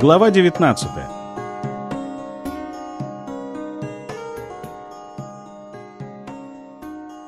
Глава 19.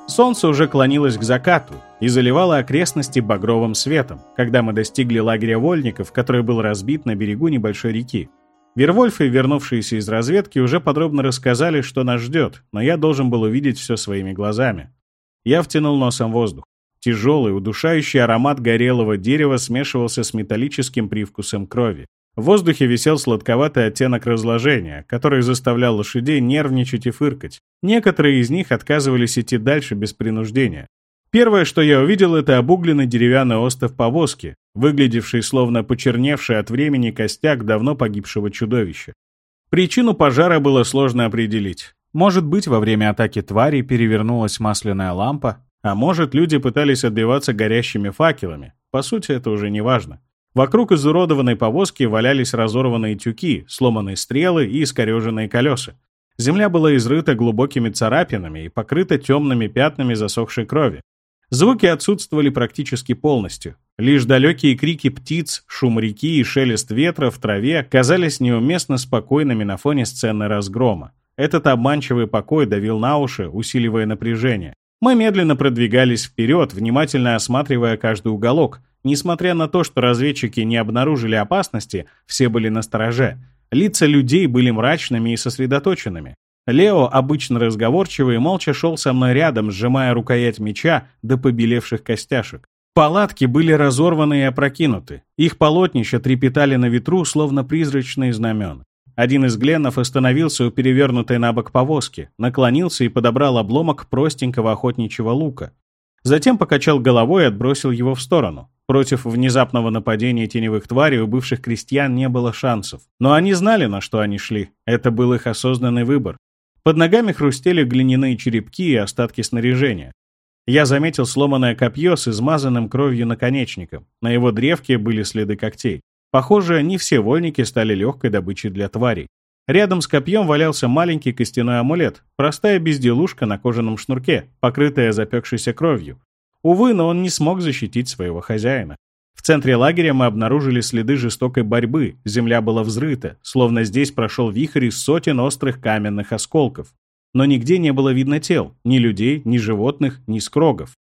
Солнце уже клонилось к закату и заливало окрестности багровым светом, когда мы достигли лагеря вольников, который был разбит на берегу небольшой реки. Вервольфы, вернувшиеся из разведки, уже подробно рассказали, что нас ждет, но я должен был увидеть все своими глазами. Я втянул носом воздух. Тяжелый, удушающий аромат горелого дерева смешивался с металлическим привкусом крови. В воздухе висел сладковатый оттенок разложения, который заставлял лошадей нервничать и фыркать. Некоторые из них отказывались идти дальше без принуждения. Первое, что я увидел, это обугленный деревянный остов повозки, выглядевший словно почерневший от времени костяк давно погибшего чудовища. Причину пожара было сложно определить. Может быть, во время атаки твари перевернулась масляная лампа, а может, люди пытались отбиваться горящими факелами. По сути, это уже не важно. Вокруг изуродованной повозки валялись разорванные тюки, сломанные стрелы и искореженные колеса. Земля была изрыта глубокими царапинами и покрыта темными пятнами засохшей крови. Звуки отсутствовали практически полностью. Лишь далекие крики птиц, шум реки и шелест ветра в траве казались неуместно спокойными на фоне сцены разгрома. Этот обманчивый покой давил на уши, усиливая напряжение. Мы медленно продвигались вперед, внимательно осматривая каждый уголок. Несмотря на то, что разведчики не обнаружили опасности, все были на стороже. Лица людей были мрачными и сосредоточенными. Лео, обычно разговорчивый, молча шел со мной рядом, сжимая рукоять меча до побелевших костяшек. Палатки были разорваны и опрокинуты. Их полотнища трепетали на ветру, словно призрачные знамена. Один из гленнов остановился у перевернутой на бок повозки, наклонился и подобрал обломок простенького охотничьего лука. Затем покачал головой и отбросил его в сторону. Против внезапного нападения теневых тварей у бывших крестьян не было шансов. Но они знали, на что они шли. Это был их осознанный выбор. Под ногами хрустели глиняные черепки и остатки снаряжения. Я заметил сломанное копье с измазанным кровью наконечником. На его древке были следы когтей. Похоже, не все вольники стали легкой добычей для тварей. Рядом с копьем валялся маленький костяной амулет, простая безделушка на кожаном шнурке, покрытая запекшейся кровью. Увы, но он не смог защитить своего хозяина. В центре лагеря мы обнаружили следы жестокой борьбы, земля была взрыта, словно здесь прошел вихрь из сотен острых каменных осколков. Но нигде не было видно тел, ни людей, ни животных, ни скрогов.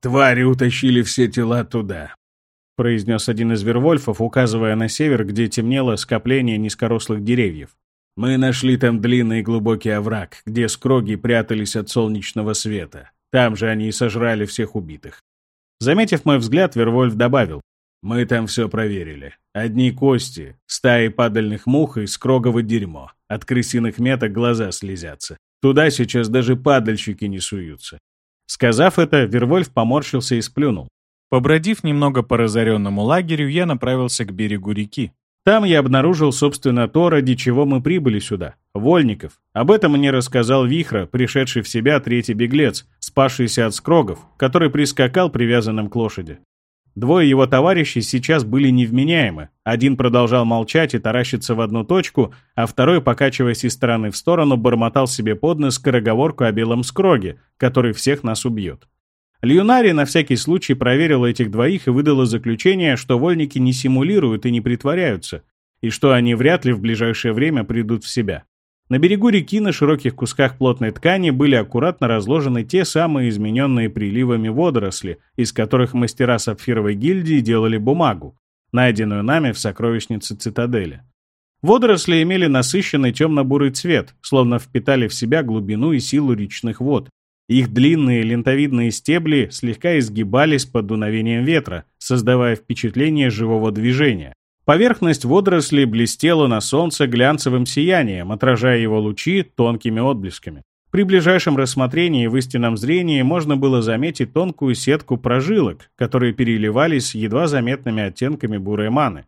«Твари утащили все тела туда», — произнес один из вервольфов, указывая на север, где темнело скопление низкорослых деревьев. «Мы нашли там длинный глубокий овраг, где скроги прятались от солнечного света. Там же они и сожрали всех убитых». Заметив мой взгляд, Вервольф добавил. «Мы там все проверили. Одни кости, стаи падальных мух и скрогово дерьмо. От крысиных меток глаза слезятся. Туда сейчас даже падальщики не суются». Сказав это, Вервольф поморщился и сплюнул. Побродив немного по разоренному лагерю, я направился к берегу реки. Там я обнаружил, собственно, то, ради чего мы прибыли сюда. Вольников. Об этом мне рассказал Вихра, пришедший в себя третий беглец, спасшийся от скрогов, который прискакал привязанным к лошади. Двое его товарищей сейчас были невменяемы. Один продолжал молчать и таращиться в одну точку, а второй, покачиваясь из стороны в сторону, бормотал себе под нос скороговорку о белом скроге, который всех нас убьет. Льюнари на всякий случай проверила этих двоих и выдала заключение, что вольники не симулируют и не притворяются, и что они вряд ли в ближайшее время придут в себя. На берегу реки на широких кусках плотной ткани были аккуратно разложены те самые измененные приливами водоросли, из которых мастера сапфировой гильдии делали бумагу, найденную нами в сокровищнице цитадели. Водоросли имели насыщенный темно-бурый цвет, словно впитали в себя глубину и силу речных вод, их длинные лентовидные стебли слегка изгибались под дуновением ветра, создавая впечатление живого движения. Поверхность водорослей блестела на солнце глянцевым сиянием, отражая его лучи тонкими отблесками. При ближайшем рассмотрении в истинном зрении можно было заметить тонкую сетку прожилок, которые переливались едва заметными оттенками бурой маны.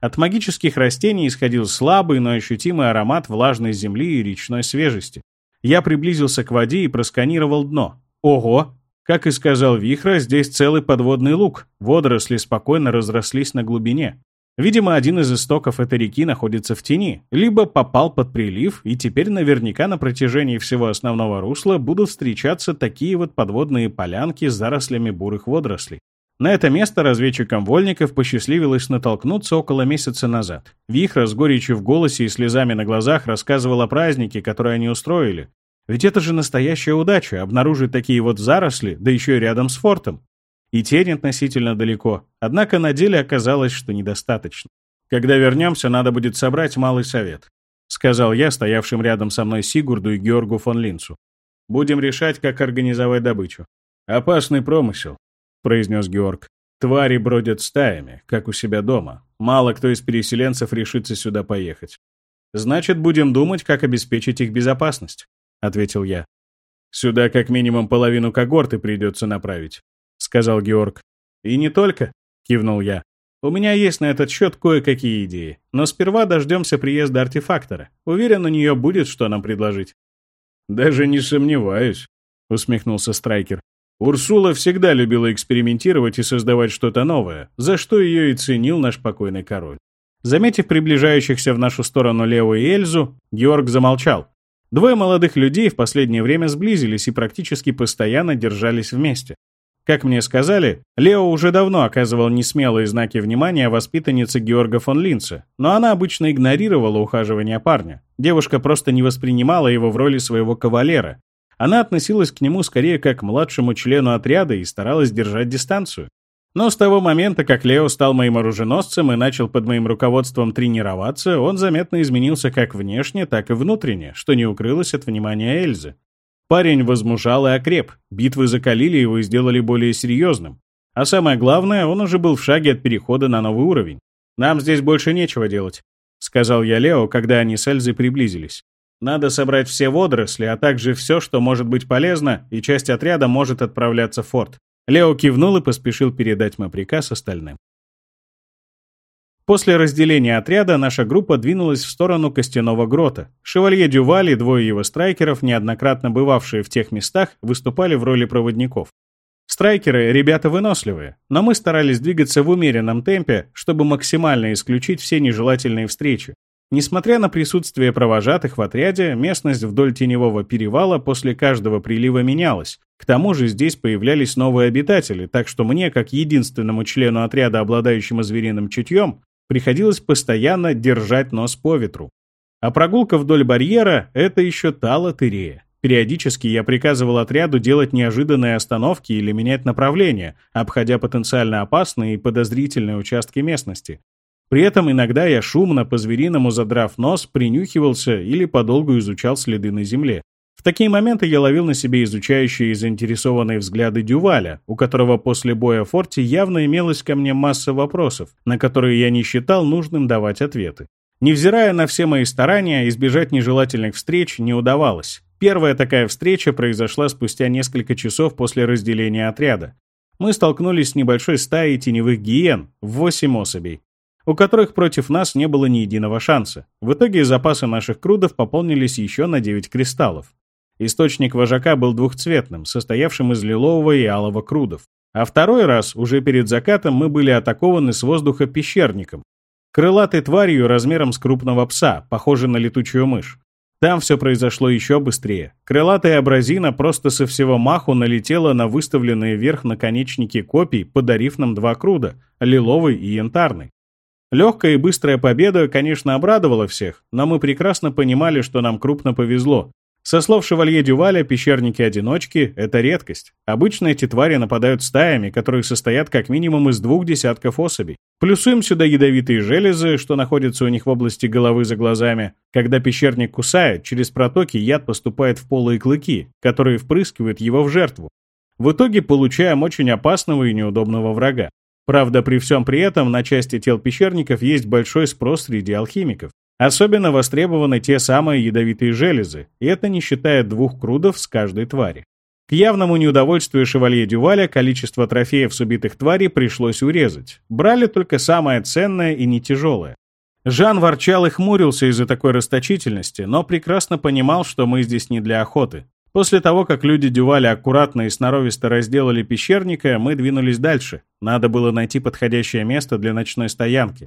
От магических растений исходил слабый, но ощутимый аромат влажной земли и речной свежести. Я приблизился к воде и просканировал дно. Ого! Как и сказал Вихра, здесь целый подводный луг. Водоросли спокойно разрослись на глубине. Видимо, один из истоков этой реки находится в тени, либо попал под прилив, и теперь наверняка на протяжении всего основного русла будут встречаться такие вот подводные полянки с зарослями бурых водорослей. На это место разведчикам Вольников посчастливилось натолкнуться около месяца назад. Вихра с горечью в голосе и слезами на глазах рассказывал о празднике, который они устроили. Ведь это же настоящая удача — обнаружить такие вот заросли, да еще и рядом с фортом. И тень относительно далеко, однако на деле оказалось, что недостаточно. «Когда вернемся, надо будет собрать малый совет», — сказал я стоявшим рядом со мной Сигурду и Георгу фон Линцу. «Будем решать, как организовать добычу». «Опасный промысел», — произнес Георг. «Твари бродят стаями, как у себя дома. Мало кто из переселенцев решится сюда поехать. Значит, будем думать, как обеспечить их безопасность», — ответил я. «Сюда как минимум половину когорты придется направить», — сказал Георг. «И не только», — кивнул я. «У меня есть на этот счет кое-какие идеи, но сперва дождемся приезда артефактора. Уверен, у нее будет что нам предложить». «Даже не сомневаюсь», — усмехнулся Страйкер. Урсула всегда любила экспериментировать и создавать что-то новое, за что ее и ценил наш покойный король. Заметив приближающихся в нашу сторону Лео и Эльзу, Георг замолчал. Двое молодых людей в последнее время сблизились и практически постоянно держались вместе. Как мне сказали, Лео уже давно оказывал несмелые знаки внимания воспитаннице Георга фон Линца, но она обычно игнорировала ухаживание парня. Девушка просто не воспринимала его в роли своего кавалера, она относилась к нему скорее как к младшему члену отряда и старалась держать дистанцию. Но с того момента, как Лео стал моим оруженосцем и начал под моим руководством тренироваться, он заметно изменился как внешне, так и внутренне, что не укрылось от внимания Эльзы. Парень возмужал и окреп, битвы закалили его и сделали более серьезным. А самое главное, он уже был в шаге от перехода на новый уровень. «Нам здесь больше нечего делать», — сказал я Лео, когда они с Эльзой приблизились. Надо собрать все водоросли, а также все, что может быть полезно, и часть отряда может отправляться в форт. Лео кивнул и поспешил передать мой приказ остальным. После разделения отряда наша группа двинулась в сторону Костяного грота. Шевалье Дюваль и двое его страйкеров, неоднократно бывавшие в тех местах, выступали в роли проводников. Страйкеры — ребята выносливые, но мы старались двигаться в умеренном темпе, чтобы максимально исключить все нежелательные встречи. Несмотря на присутствие провожатых в отряде, местность вдоль Теневого перевала после каждого прилива менялась. К тому же здесь появлялись новые обитатели, так что мне, как единственному члену отряда, обладающему звериным чутьем, приходилось постоянно держать нос по ветру. А прогулка вдоль барьера — это еще та лотерея. Периодически я приказывал отряду делать неожиданные остановки или менять направление, обходя потенциально опасные и подозрительные участки местности. При этом иногда я шумно, по-звериному задрав нос, принюхивался или подолгу изучал следы на земле. В такие моменты я ловил на себе изучающие и заинтересованные взгляды Дюваля, у которого после боя в форте явно имелась ко мне масса вопросов, на которые я не считал нужным давать ответы. Невзирая на все мои старания, избежать нежелательных встреч не удавалось. Первая такая встреча произошла спустя несколько часов после разделения отряда. Мы столкнулись с небольшой стаей теневых гиен, в восемь особей у которых против нас не было ни единого шанса. В итоге запасы наших крудов пополнились еще на 9 кристаллов. Источник вожака был двухцветным, состоявшим из лилового и алого крудов. А второй раз, уже перед закатом, мы были атакованы с воздуха пещерником. Крылатой тварью размером с крупного пса, похожей на летучую мышь. Там все произошло еще быстрее. Крылатая абразина просто со всего маху налетела на выставленные вверх наконечники копий, подарив нам два круда — лиловый и янтарный. Легкая и быстрая победа, конечно, обрадовала всех, но мы прекрасно понимали, что нам крупно повезло. Со слов шевалье Дюваля, пещерники-одиночки — это редкость. Обычно эти твари нападают стаями, которые состоят как минимум из двух десятков особей. Плюсуем сюда ядовитые железы, что находятся у них в области головы за глазами. Когда пещерник кусает, через протоки яд поступает в полые клыки, которые впрыскивают его в жертву. В итоге получаем очень опасного и неудобного врага. Правда, при всем при этом на части тел пещерников есть большой спрос среди алхимиков. Особенно востребованы те самые ядовитые железы, и это не считая двух крудов с каждой твари. К явному неудовольствию шевалье Дюваля количество трофеев с убитых тварей пришлось урезать. Брали только самое ценное и не тяжелое. Жан ворчал и хмурился из-за такой расточительности, но прекрасно понимал, что мы здесь не для охоты. После того, как люди Дюваля аккуратно и сноровисто разделали пещерника, мы двинулись дальше. Надо было найти подходящее место для ночной стоянки.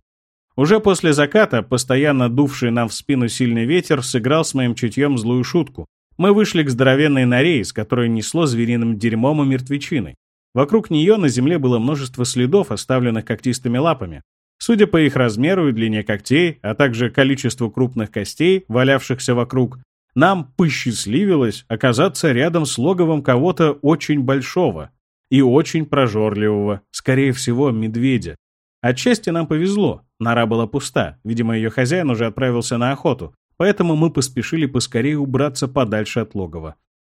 Уже после заката, постоянно дувший нам в спину сильный ветер, сыграл с моим чутьем злую шутку. Мы вышли к здоровенной норе, из которой несло звериным дерьмом и мертвечиной. Вокруг нее на земле было множество следов, оставленных когтистыми лапами. Судя по их размеру и длине когтей, а также количеству крупных костей, валявшихся вокруг, нам посчастливилось оказаться рядом с логовом кого-то очень большого и очень прожорливого, скорее всего, медведя. Отчасти нам повезло, нора была пуста, видимо, ее хозяин уже отправился на охоту, поэтому мы поспешили поскорее убраться подальше от логова.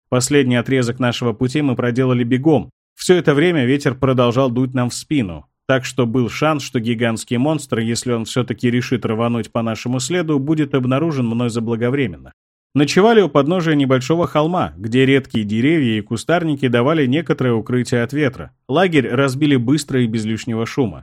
Последний отрезок нашего пути мы проделали бегом. Все это время ветер продолжал дуть нам в спину, так что был шанс, что гигантский монстр, если он все-таки решит рвануть по нашему следу, будет обнаружен мной заблаговременно. Ночевали у подножия небольшого холма, где редкие деревья и кустарники давали некоторое укрытие от ветра. Лагерь разбили быстро и без лишнего шума.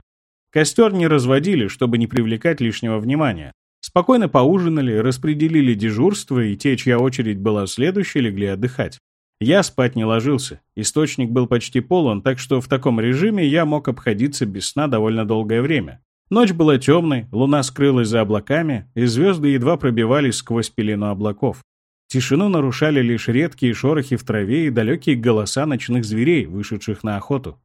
Костер не разводили, чтобы не привлекать лишнего внимания. Спокойно поужинали, распределили дежурство, и те, чья очередь была следующей, легли отдыхать. Я спать не ложился. Источник был почти полон, так что в таком режиме я мог обходиться без сна довольно долгое время. Ночь была темной, луна скрылась за облаками, и звезды едва пробивались сквозь пелену облаков. Тишину нарушали лишь редкие шорохи в траве и далекие голоса ночных зверей, вышедших на охоту.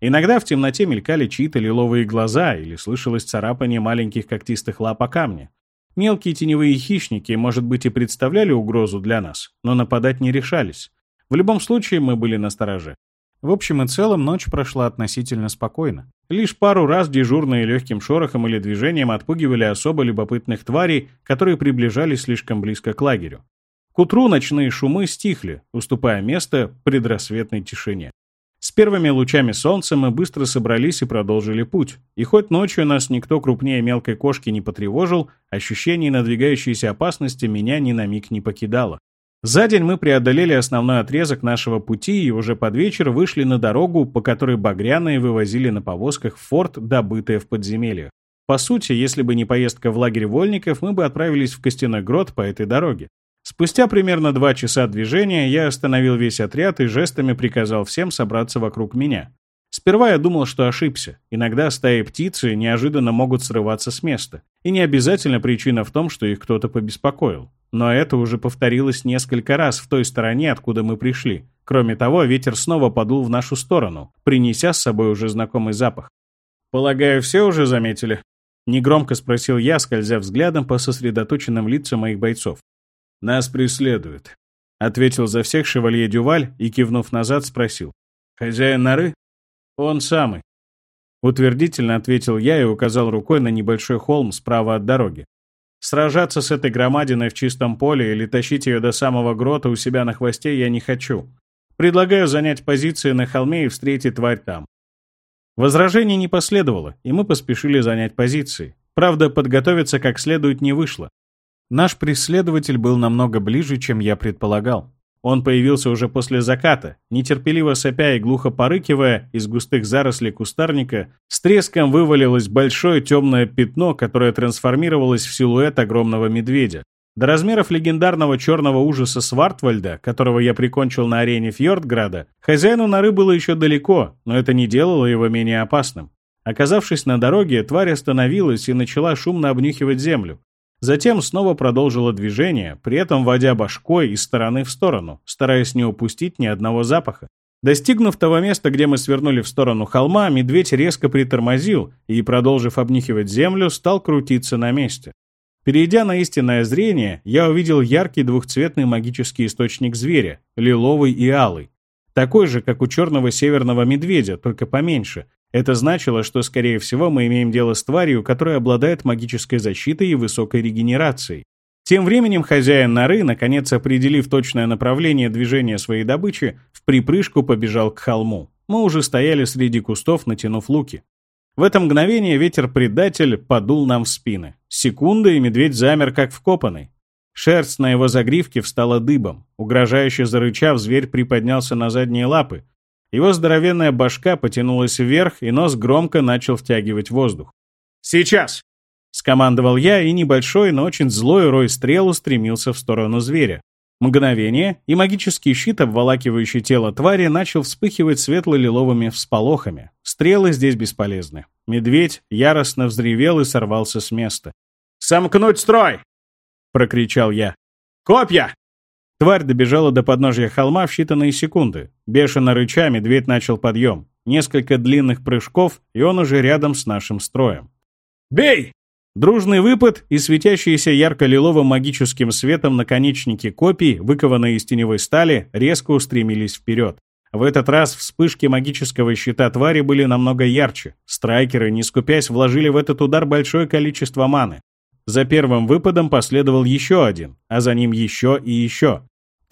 Иногда в темноте мелькали чьи-то лиловые глаза или слышалось царапание маленьких когтистых лап о камни. Мелкие теневые хищники, может быть, и представляли угрозу для нас, но нападать не решались. В любом случае мы были настороже. В общем и целом ночь прошла относительно спокойно. Лишь пару раз дежурные легким шорохом или движением отпугивали особо любопытных тварей, которые приближались слишком близко к лагерю. К утру ночные шумы стихли, уступая место предрассветной тишине. С первыми лучами солнца мы быстро собрались и продолжили путь. И хоть ночью нас никто крупнее мелкой кошки не потревожил, ощущение надвигающейся опасности меня ни на миг не покидало. За день мы преодолели основной отрезок нашего пути и уже под вечер вышли на дорогу, по которой багряные вывозили на повозках форт, добытое в подземельях. По сути, если бы не поездка в лагерь вольников, мы бы отправились в Костяной грот по этой дороге. Спустя примерно два часа движения я остановил весь отряд и жестами приказал всем собраться вокруг меня. Сперва я думал, что ошибся. Иногда стаи птицы неожиданно могут срываться с места. И не обязательно причина в том, что их кто-то побеспокоил. Но это уже повторилось несколько раз в той стороне, откуда мы пришли. Кроме того, ветер снова подул в нашу сторону, принеся с собой уже знакомый запах. «Полагаю, все уже заметили?» Негромко спросил я, скользя взглядом по сосредоточенным лицам моих бойцов. «Нас преследуют», — ответил за всех шевалье Дюваль и, кивнув назад, спросил. «Хозяин норы?» «Он самый». Утвердительно ответил я и указал рукой на небольшой холм справа от дороги. Сражаться с этой громадиной в чистом поле или тащить ее до самого грота у себя на хвосте я не хочу. Предлагаю занять позиции на холме и встретить тварь там. Возражений не последовало, и мы поспешили занять позиции. Правда, подготовиться как следует не вышло. Наш преследователь был намного ближе, чем я предполагал. Он появился уже после заката, нетерпеливо сопя и глухо порыкивая, из густых зарослей кустарника, с треском вывалилось большое темное пятно, которое трансформировалось в силуэт огромного медведя. До размеров легендарного черного ужаса Свартвальда, которого я прикончил на арене Фьордграда, хозяину норы было еще далеко, но это не делало его менее опасным. Оказавшись на дороге, тварь остановилась и начала шумно обнюхивать землю. Затем снова продолжила движение, при этом водя башкой из стороны в сторону, стараясь не упустить ни одного запаха. Достигнув того места, где мы свернули в сторону холма, медведь резко притормозил и, продолжив обнюхивать землю, стал крутиться на месте. Перейдя на истинное зрение, я увидел яркий двухцветный магический источник зверя, лиловый и алый. Такой же, как у черного северного медведя, только поменьше, это значило, что, скорее всего, мы имеем дело с тварью, которая обладает магической защитой и высокой регенерацией. Тем временем хозяин норы, наконец определив точное направление движения своей добычи, в припрыжку побежал к холму. Мы уже стояли среди кустов, натянув луки. В это мгновение ветер-предатель подул нам в спины. Секунда, и медведь замер, как вкопанный. Шерсть на его загривке встала дыбом. Угрожающе зарычав, зверь приподнялся на задние лапы, его здоровенная башка потянулась вверх, и нос громко начал втягивать воздух. «Сейчас!» — скомандовал я, и небольшой, но очень злой рой стрел устремился в сторону зверя. Мгновение, и магический щит, обволакивающий тело твари, начал вспыхивать светло-лиловыми всполохами. Стрелы здесь бесполезны. Медведь яростно взревел и сорвался с места. «Сомкнуть строй!» — прокричал я. «Копья!» Тварь добежала до подножья холма в считанные секунды. Бешено рыча, медведь начал подъем. Несколько длинных прыжков, и он уже рядом с нашим строем. «Бей!» Дружный выпад и светящиеся ярко-лиловым магическим светом наконечники копий, выкованные из теневой стали, резко устремились вперед. В этот раз вспышки магического щита твари были намного ярче. Страйкеры, не скупясь, вложили в этот удар большое количество маны. За первым выпадом последовал еще один, а за ним еще и еще.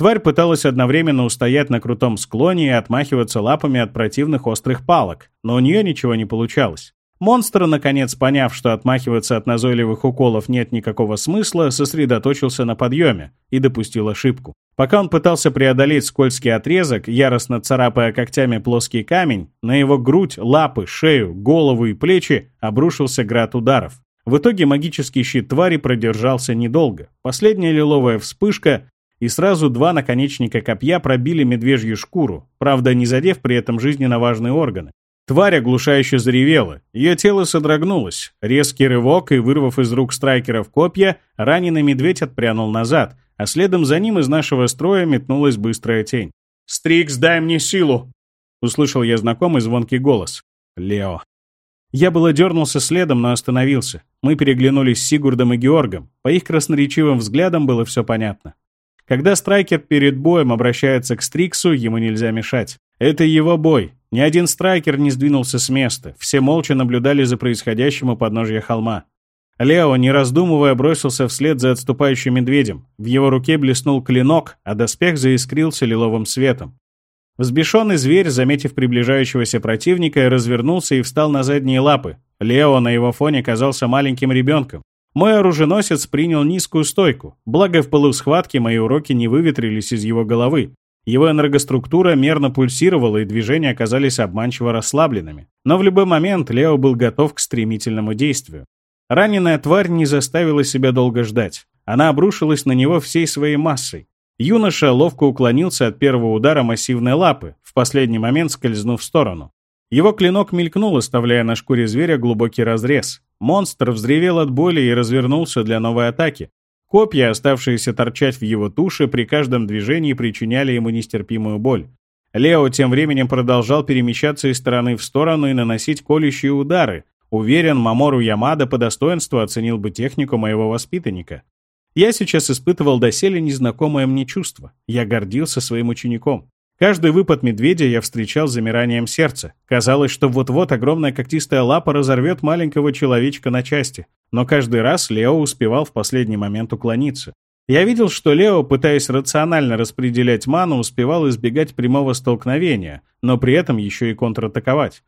Тварь пыталась одновременно устоять на крутом склоне и отмахиваться лапами от противных острых палок, но у нее ничего не получалось. Монстр, наконец поняв, что отмахиваться от назойливых уколов нет никакого смысла, сосредоточился на подъеме и допустил ошибку. Пока он пытался преодолеть скользкий отрезок, яростно царапая когтями плоский камень, на его грудь, лапы, шею, голову и плечи обрушился град ударов. В итоге магический щит твари продержался недолго. Последняя лиловая вспышка, и сразу два наконечника копья пробили медвежью шкуру, правда не задев при этом жизненно важные органы. Тварь оглушающе заревела, ее тело содрогнулось. Резкий рывок, и, вырвав из рук страйкеров копья, раненый медведь отпрянул назад, а следом за ним из нашего строя метнулась быстрая тень. «Стрикс, дай мне силу!» Услышал я знакомый звонкий голос. «Лео». Я было дернулся следом, но остановился. Мы переглянулись с Сигурдом и Георгом. По их красноречивым взглядам было все понятно. Когда страйкер перед боем обращается к Стриксу, ему нельзя мешать. Это его бой, ни один страйкер не сдвинулся с места, все молча наблюдали за происходящим у подножья холма. Лео, не раздумывая, бросился вслед за отступающим медведем. В его руке блеснул клинок, а доспех заискрился лиловым светом. Взбешенный зверь, заметив приближающегося противника, развернулся и встал на задние лапы. Лео на его фоне казался маленьким ребенком. Мой оруженосец принял низкую стойку, благо в пылу схватки мои уроки не выветрились из его головы. Его энергоструктура мерно пульсировала, и движения оказались обманчиво расслабленными. Но в любой момент Лео был готов к стремительному действию. Раненая тварь не заставила себя долго ждать. Она обрушилась на него всей своей массой. Юноша ловко уклонился от первого удара массивной лапы, в последний момент скользнув в сторону. Его клинок мелькнул, оставляя на шкуре зверя глубокий разрез. Монстр взревел от боли и развернулся для новой атаки, Копья, оставшиеся торчать в его туше, при каждом движении причиняли ему нестерпимую боль. Лео тем временем продолжал перемещаться из стороны в сторону и наносить колющие удары. Уверен, Мамору Ямада по достоинству оценил бы технику моего воспитанника. Я сейчас испытывал доселе незнакомое мне чувство. Я гордился своим учеником. Каждый выпад медведя я встречал с замиранием сердца. Казалось, что вот-вот огромная когтистая лапа разорвет маленького человечка на части. Но каждый раз Лео успевал в последний момент уклониться. Я видел, что Лео, пытаясь рационально распределять ману, успевал избегать прямого столкновения, но при этом еще и контратаковать.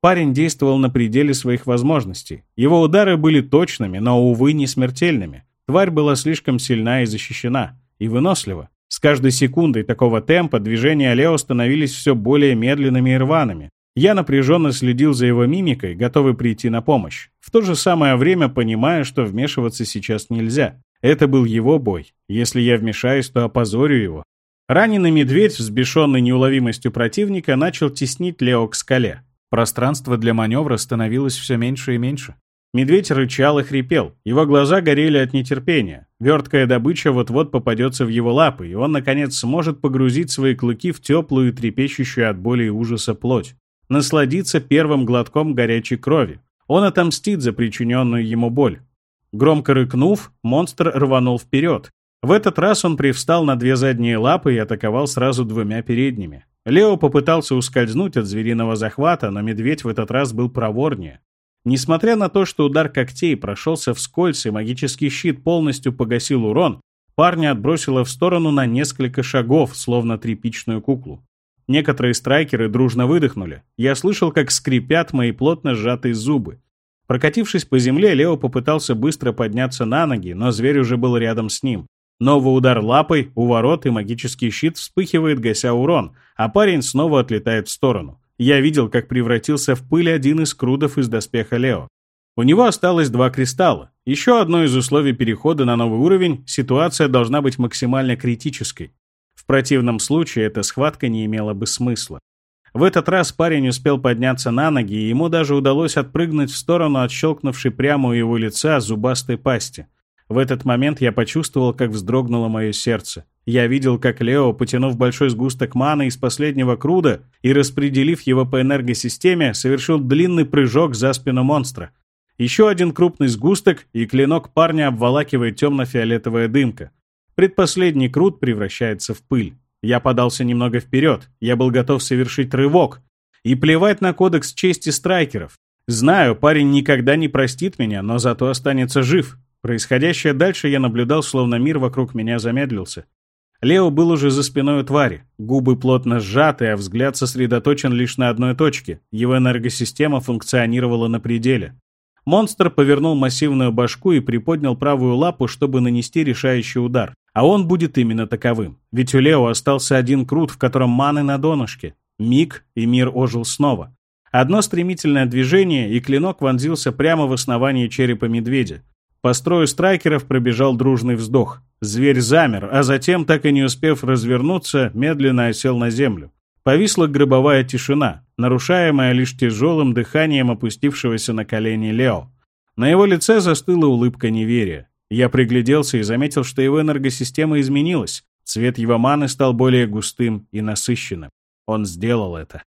Парень действовал на пределе своих возможностей. Его удары были точными, но, увы, не смертельными. Тварь была слишком сильна и защищена, и вынослива. С каждой секундой такого темпа движения Лео становились все более медленными и рваными. Я напряженно следил за его мимикой, готовый прийти на помощь. В то же самое время понимая, что вмешиваться сейчас нельзя. Это был его бой. Если я вмешаюсь, то опозорю его. Раненый медведь, взбешенный неуловимостью противника, начал теснить Лео к скале. Пространство для маневра становилось все меньше и меньше. Медведь рычал и хрипел. Его глаза горели от нетерпения. Верткая добыча вот-вот попадется в его лапы, и он, наконец, сможет погрузить свои клыки в теплую, трепещущую от боли и ужаса плоть. Насладиться первым глотком горячей крови. Он отомстит за причиненную ему боль. Громко рыкнув, монстр рванул вперед. В этот раз он привстал на две задние лапы и атаковал сразу двумя передними. Лео попытался ускользнуть от звериного захвата, но медведь в этот раз был проворнее. Несмотря на то, что удар когтей прошелся вскользь и магический щит полностью погасил урон, парня отбросило в сторону на несколько шагов, словно тряпичную куклу. Некоторые страйкеры дружно выдохнули. Я слышал, как скрипят мои плотно сжатые зубы. Прокатившись по земле, Лео попытался быстро подняться на ноги, но зверь уже был рядом с ним. Новый удар лапой, уворот и магический щит вспыхивает, гася урон, а парень снова отлетает в сторону. Я видел, как превратился в пыль один из крудов из доспеха Лео. У него осталось два кристалла. Еще одно из условий перехода на новый уровень – ситуация должна быть максимально критической. В противном случае эта схватка не имела бы смысла. В этот раз парень успел подняться на ноги, и ему даже удалось отпрыгнуть в сторону от щелкнувшей прямо у его лица зубастой пасти. В этот момент я почувствовал, как вздрогнуло мое сердце. Я видел, как Лео, потянув большой сгусток маны из последнего круда и распределив его по энергосистеме, совершил длинный прыжок за спину монстра. Еще один крупный сгусток, и клинок парня обволакивает темно-фиолетовая дымка. Предпоследний крут превращается в пыль. Я подался немного вперед, я был готов совершить рывок. И плевать на кодекс чести страйкеров. Знаю, парень никогда не простит меня, но зато останется жив. Происходящее дальше я наблюдал, словно мир вокруг меня замедлился. Лео был уже за спиной у твари. Губы плотно сжаты, а взгляд сосредоточен лишь на одной точке. Его энергосистема функционировала на пределе. Монстр повернул массивную башку и приподнял правую лапу, чтобы нанести решающий удар. А он будет именно таковым. Ведь у Лео остался один крут, в котором маны на донышке. Миг, и мир ожил снова. Одно стремительное движение, и клинок вонзился прямо в основание черепа медведя. По строю страйкеров пробежал дружный вздох. Зверь замер, а затем, так и не успев развернуться, медленно осел на землю. Повисла гробовая тишина, нарушаемая лишь тяжелым дыханием опустившегося на колени Лео. На его лице застыла улыбка неверия. Я пригляделся и заметил, что его энергосистема изменилась. Цвет его маны стал более густым и насыщенным. Он сделал это.